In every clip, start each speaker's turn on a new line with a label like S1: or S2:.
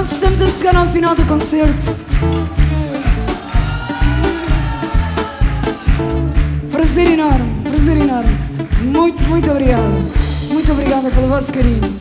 S1: Nós estamos a chegar ao final do concerto. Prazer enorme, prazer enorme. Muito, muito obrigada. Muito obrigada pelo vosso carinho.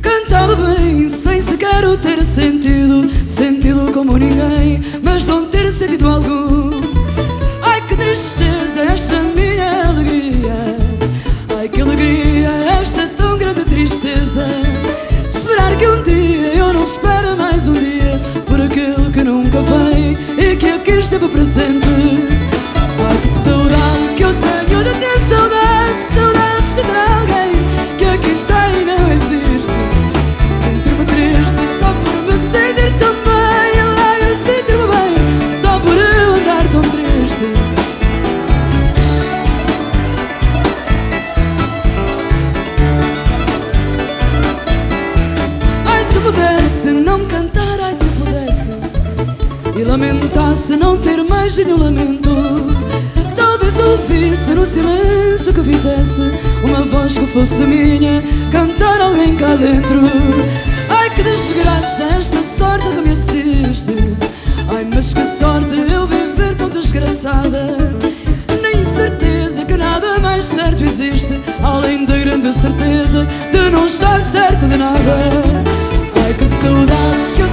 S1: Cantado bem, sem sequer o ter sentido. Sentido como ninguém, mas não ter sentido algum. Ai que tristeza esta minha alegria. Ai que alegria esta tão grande tristeza. Esperar que um dia eu não espere mais um dia por aquele que nunca vem e que aqui esteve presente. Lamentasse não ter mais nenhum lamento. Talvez ouvisse no silêncio que fizesse Uma voz que fosse minha Cantar alguém cá dentro. Ai que desgraça esta sorte que me assiste. Ai mas que sorte eu viver tão desgraçada. Nem certeza que nada mais certo existe Além da grande certeza de não estar certo de nada. Ai que saudade que eu